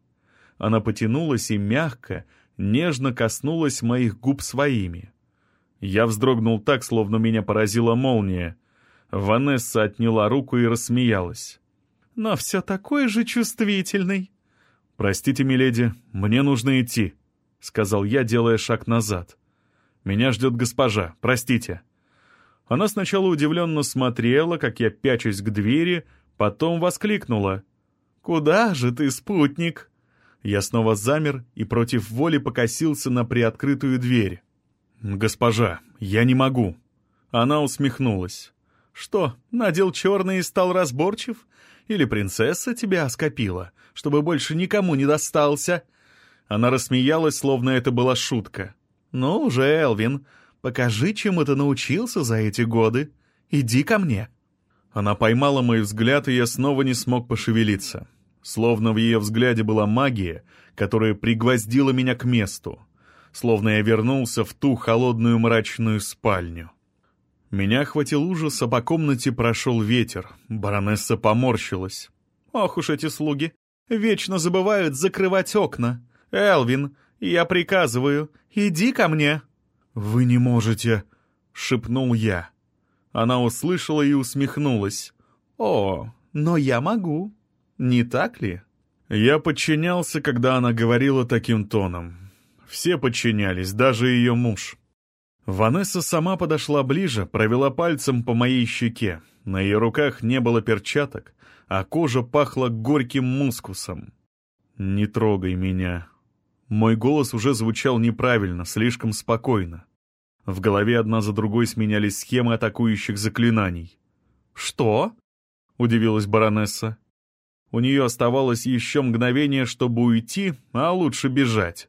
Speaker 1: Она потянулась и мягко, нежно коснулась моих губ своими. Я вздрогнул так, словно меня поразила молния. Ванесса отняла руку и рассмеялась. «Но все такой же чувствительный». «Простите, миледи, мне нужно идти», — сказал я, делая шаг назад. Меня ждет госпожа, простите». Она сначала удивленно смотрела, как я пячусь к двери, потом воскликнула. «Куда же ты, спутник?» Я снова замер и против воли покосился на приоткрытую дверь. «Госпожа, я не могу». Она усмехнулась. «Что, надел черный и стал разборчив? Или принцесса тебя оскопила, чтобы больше никому не достался?» Она рассмеялась, словно это была шутка. «Ну уже, Элвин, покажи, чему ты научился за эти годы. Иди ко мне». Она поймала мой взгляд, и я снова не смог пошевелиться. Словно в ее взгляде была магия, которая пригвоздила меня к месту. Словно я вернулся в ту холодную мрачную спальню. Меня охватил ужас, а по комнате прошел ветер. Баронесса поморщилась. «Ох уж эти слуги! Вечно забывают закрывать окна. Элвин, я приказываю, иди ко мне!» «Вы не можете!» — шепнул я. Она услышала и усмехнулась. «О, но я могу. Не так ли?» Я подчинялся, когда она говорила таким тоном. Все подчинялись, даже ее муж. Ванесса сама подошла ближе, провела пальцем по моей щеке. На ее руках не было перчаток, а кожа пахла горьким мускусом. «Не трогай меня». Мой голос уже звучал неправильно, слишком спокойно. В голове одна за другой сменялись схемы атакующих заклинаний. «Что?» — удивилась баронесса. У нее оставалось еще мгновение, чтобы уйти, а лучше бежать.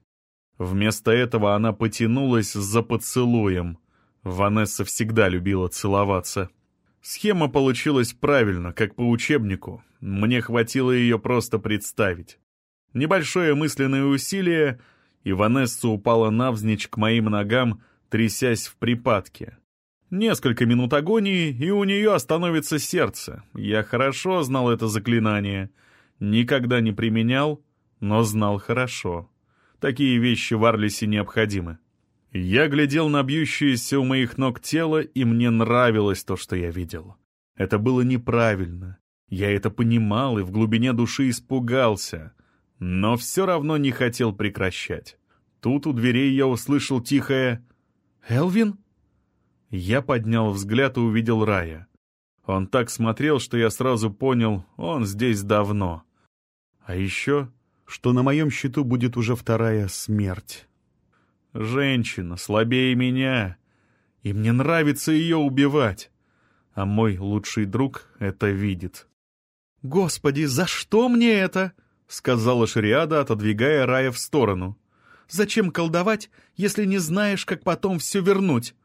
Speaker 1: Вместо этого она потянулась за поцелуем. Ванесса всегда любила целоваться. Схема получилась правильно, как по учебнику. Мне хватило ее просто представить. Небольшое мысленное усилие, и Ванесса упала навзничь к моим ногам, трясясь в припадке. Несколько минут агонии, и у нее остановится сердце. Я хорошо знал это заклинание. Никогда не применял, но знал хорошо. Такие вещи в Арлисе необходимы. Я глядел на бьющееся у моих ног тело, и мне нравилось то, что я видел. Это было неправильно. Я это понимал и в глубине души испугался, но все равно не хотел прекращать. Тут у дверей я услышал тихое «Элвин?» Я поднял взгляд и увидел Рая. Он так смотрел, что я сразу понял, он здесь давно. А еще, что на моем счету будет уже вторая смерть. Женщина слабее меня, и мне нравится ее убивать. А мой лучший друг это видит. «Господи, за что мне это?» — сказала Шариада, отодвигая Рая в сторону. «Зачем колдовать, если не знаешь, как потом все вернуть?»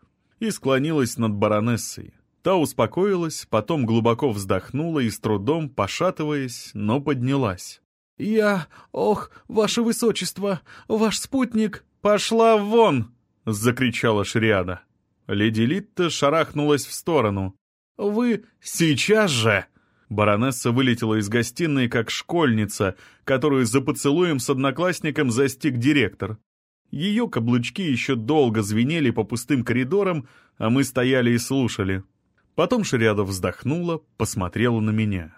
Speaker 1: И склонилась над баронессой. Та успокоилась, потом глубоко вздохнула и с трудом, пошатываясь, но поднялась. «Я... Ох, ваше высочество, ваш спутник...» «Пошла вон!» — закричала Шриада. Леди Литта шарахнулась в сторону. «Вы сейчас же!» Баронесса вылетела из гостиной, как школьница, которую за поцелуем с одноклассником застиг директор. Ее каблучки еще долго звенели по пустым коридорам, а мы стояли и слушали. Потом Шриада вздохнула, посмотрела на меня.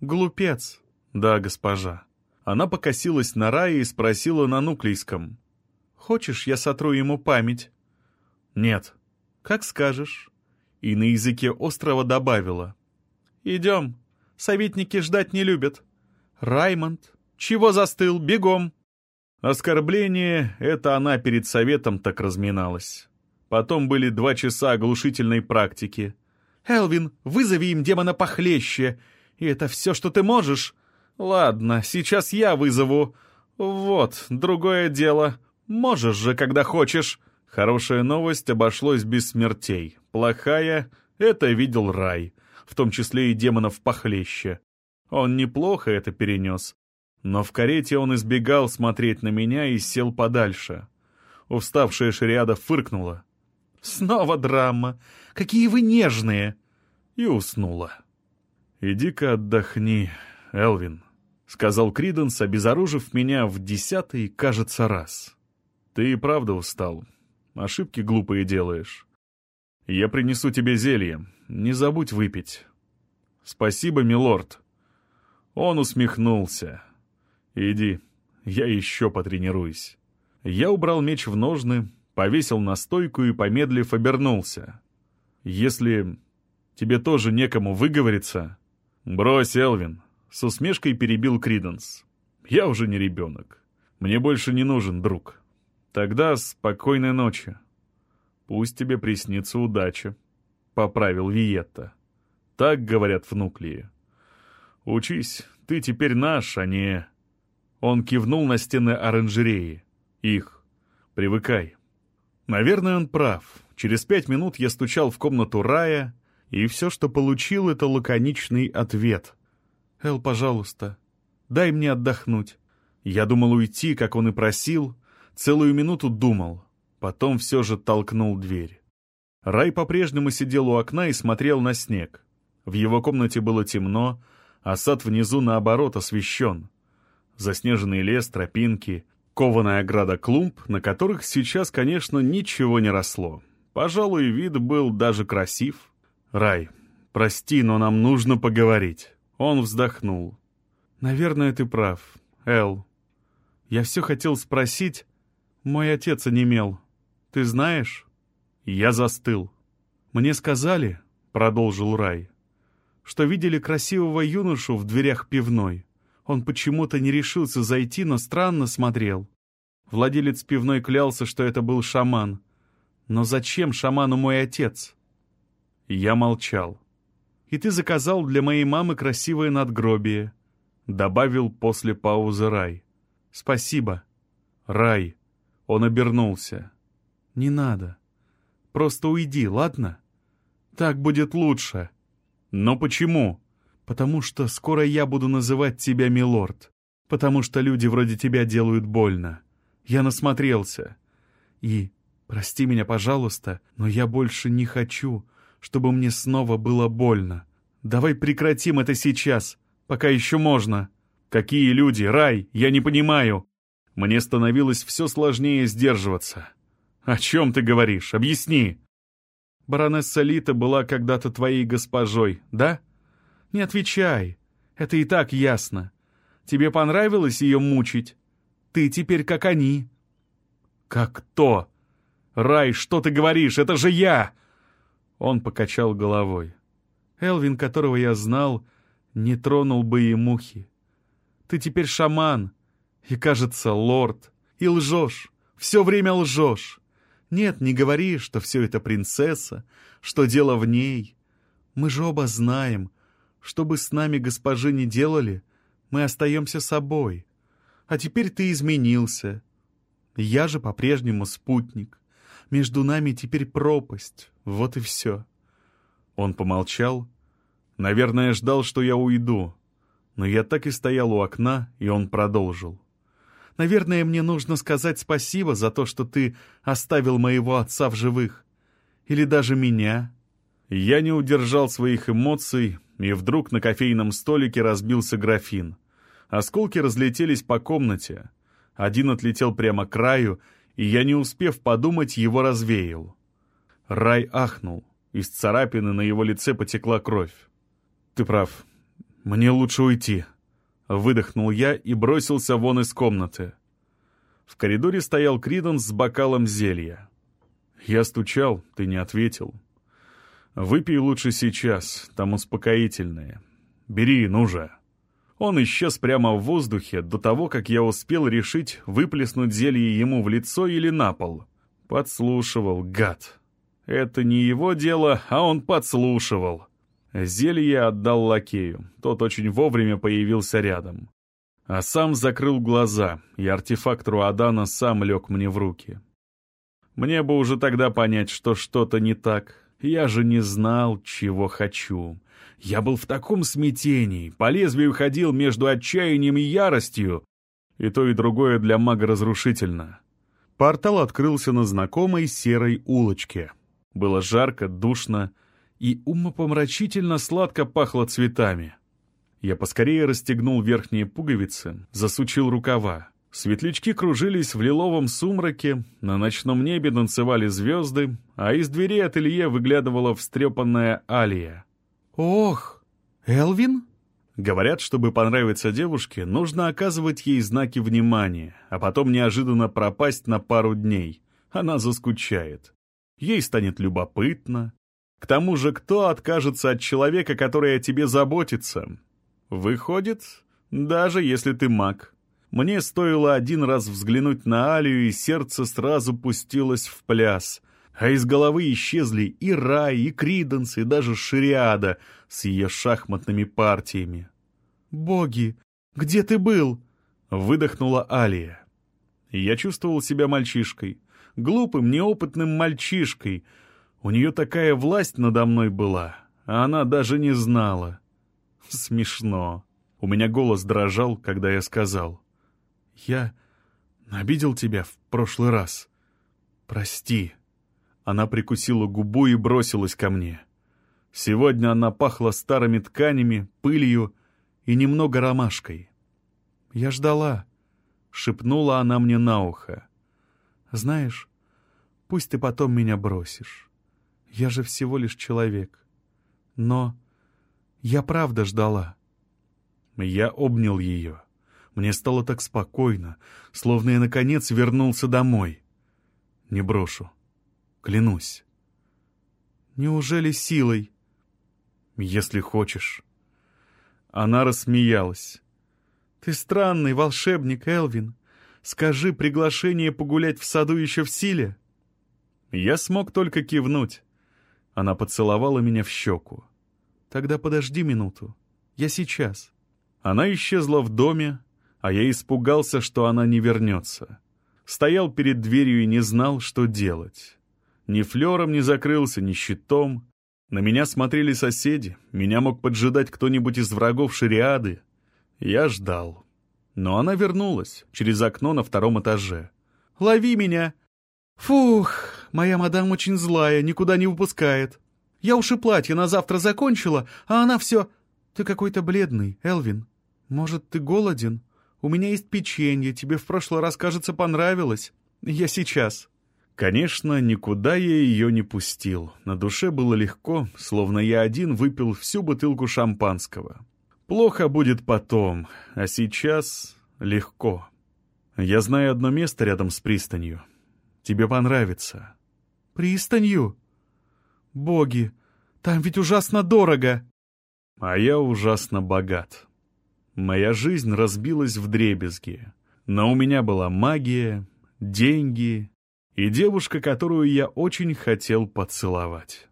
Speaker 1: «Глупец!» «Да, госпожа». Она покосилась на Рае и спросила на нуклейском. Хочешь, я сотру ему память?» «Нет». «Как скажешь». И на языке острова добавила. «Идем. Советники ждать не любят. Раймонд, чего застыл? Бегом!» Оскорбление — это она перед советом так разминалась. Потом были два часа оглушительной практики. «Элвин, вызови им демона похлеще. И это все, что ты можешь?» «Ладно, сейчас я вызову. Вот, другое дело. Можешь же, когда хочешь. Хорошая новость обошлось без смертей. Плохая — это видел рай, в том числе и демонов похлеще. Он неплохо это перенес. Но в карете он избегал смотреть на меня и сел подальше. Уставшая шариада фыркнула. «Снова драма! Какие вы нежные!» И уснула. «Иди-ка отдохни, Элвин», — сказал Криденс, обезоружив меня в десятый, кажется, раз. Ты и правда устал. Ошибки глупые делаешь. Я принесу тебе зелье. Не забудь выпить. Спасибо, милорд. Он усмехнулся. Иди, я еще потренируюсь. Я убрал меч в ножны, повесил на стойку и, помедлив, обернулся. Если тебе тоже некому выговориться... Брось, Элвин, с усмешкой перебил Криденс. Я уже не ребенок. Мне больше не нужен друг. «Тогда спокойной ночи. Пусть тебе приснится удача», — поправил Виетта. «Так говорят в Нуклее. Учись, ты теперь наш, а не...» Он кивнул на стены оранжереи. «Их. Привыкай». Наверное, он прав. Через пять минут я стучал в комнату Рая, и все, что получил, — это лаконичный ответ. «Эл, пожалуйста, дай мне отдохнуть». Я думал уйти, как он и просил, Целую минуту думал, потом все же толкнул дверь. Рай по-прежнему сидел у окна и смотрел на снег. В его комнате было темно, а сад внизу, наоборот, освещен. Заснеженный лес, тропинки, кованая ограда клумб, на которых сейчас, конечно, ничего не росло. Пожалуй, вид был даже красив. «Рай, прости, но нам нужно поговорить». Он вздохнул. «Наверное, ты прав, Эл. Я все хотел спросить, мой отец онемел. Ты знаешь? Я застыл. Мне сказали, — продолжил Рай,
Speaker 2: что видели красивого юношу в дверях пивной. Он почему-то не решился зайти, но странно смотрел. Владелец пивной клялся, что это был шаман. Но зачем шаману мой отец? Я молчал. И ты заказал для моей мамы красивое надгробие. Добавил после паузы Рай. Спасибо. Рай. Он обернулся. Не надо. Просто уйди, ладно? Так будет лучше. Но почему? Потому что скоро я буду называть тебя милорд. Потому что люди вроде тебя делают больно. Я насмотрелся. И, прости меня, пожалуйста, но я больше не хочу, чтобы мне снова было больно. Давай прекратим это сейчас, пока еще можно. Какие люди, рай, я не понимаю. Мне становилось все сложнее сдерживаться. О чем ты говоришь? Объясни. Баронесса Лита была когда-то твоей госпожой, да? Не отвечай. Это и так ясно. Тебе понравилось ее мучить? Ты теперь как они. Как кто? Рай, что ты говоришь? Это же я! Он покачал головой. Элвин, которого я знал, не тронул бы и мухи. Ты теперь шаман, и, кажется, лорд, и лжешь, все время лжешь. Нет, не говори, что все это принцесса, что дело в ней. Мы же оба знаем, что бы с нами госпожи не делали, мы остаемся собой. А теперь ты изменился. Я же по-прежнему спутник. Между нами теперь пропасть. Вот и все. Он помолчал. Наверное, ждал, что я уйду. Но я так и стоял у окна, и он продолжил. Наверное, мне нужно сказать спасибо за то, что ты оставил моего отца в живых. Или даже меня. Я не удержал своих эмоций, и вдруг на кофейном столике разбился графин. Осколки разлетелись по комнате. Один отлетел прямо к краю, и я, не успев подумать, его развеял. Рай ахнул. Из царапины на его лице потекла кровь. «Ты прав. Мне лучше уйти», Выдохнул я и бросился вон из комнаты. В коридоре стоял Криденс с бокалом зелья. Я стучал, ты не ответил. Выпей лучше сейчас, там успокоительное. Бери, ну же. Он исчез прямо в воздухе до того, как я успел решить, выплеснуть зелье ему в лицо или на пол. Подслушивал, гад. Это не его дело, а он подслушивал. Зелье отдал лакею, тот очень вовремя появился рядом. А сам закрыл глаза, и артефакт Руадана сам лег мне в руки. Мне бы уже тогда понять, что что-то не так. Я же не знал, чего хочу. Я был в таком смятении, по лезвию ходил между отчаянием и яростью. И то, и другое для мага разрушительно. Портал открылся на знакомой серой улочке. Было жарко, душно, и умопомрачительно сладко пахло цветами. Я поскорее расстегнул верхние пуговицы, засучил рукава. Светлячки кружились в лиловом сумраке, на ночном небе танцевали звезды, а из двери ателье выглядывала встрепанная Алия. «Ох, Элвин?» Говорят, чтобы понравиться девушке, нужно оказывать ей знаки внимания, а потом неожиданно пропасть на пару дней. Она заскучает. Ей станет любопытно, к тому же, кто откажется от человека, который о тебе заботится? Выходит, даже если ты маг. Мне стоило один раз взглянуть на Алию, и сердце сразу пустилось в пляс. А из головы исчезли и Рай, и Криденс, и даже Шириада с ее шахматными партиями. «Боги, где ты был?» — выдохнула Алия. Я чувствовал себя мальчишкой, глупым, неопытным мальчишкой — у нее такая власть надо мной была, а она даже не знала. Смешно. У меня голос дрожал, когда я сказал. «Я обидел тебя в прошлый раз. Прости». Она прикусила губу и бросилась ко мне. Сегодня она пахла старыми тканями, пылью и немного ромашкой. «Я ждала», — шепнула она мне на ухо. «Знаешь, пусть ты потом меня бросишь. Я же всего лишь человек. Но я правда ждала. Я обнял ее. Мне стало так спокойно, словно я наконец вернулся домой. Не брошу. Клянусь. Неужели силой? если хочешь». Она рассмеялась. «Ты странный волшебник, Элвин. Скажи, приглашение погулять в саду еще в силе?» Я смог только кивнуть. Она поцеловала меня в щеку. «Тогда подожди минуту. Я сейчас». Она исчезла в доме, а я испугался, что она не вернется. Стоял перед дверью и не знал, что делать. Ни флером не закрылся, ни щитом. На меня смотрели соседи, меня мог поджидать кто-нибудь из врагов шариады. Я ждал. Но она вернулась через окно на втором этаже. «Лови меня!» «Фух, моя мадам очень злая, никуда не выпускает. Я уж и платье на завтра закончила, а она все... Ты какой-то бледный, Элвин. Может, ты голоден? У меня есть печенье, тебе в прошлый раз, кажется, понравилось. Я сейчас». Конечно, никуда я ее не пустил. На душе было легко, словно я один выпил всю бутылку шампанского. Плохо будет потом, а сейчас легко. Я знаю одно место рядом с пристанью. Тебе понравится. Пристанью? Боги, там ведь ужасно дорого. А я ужасно богат. Моя жизнь разбилась в дребезги. Но у меня была магия, деньги и девушка, которую я очень хотел поцеловать.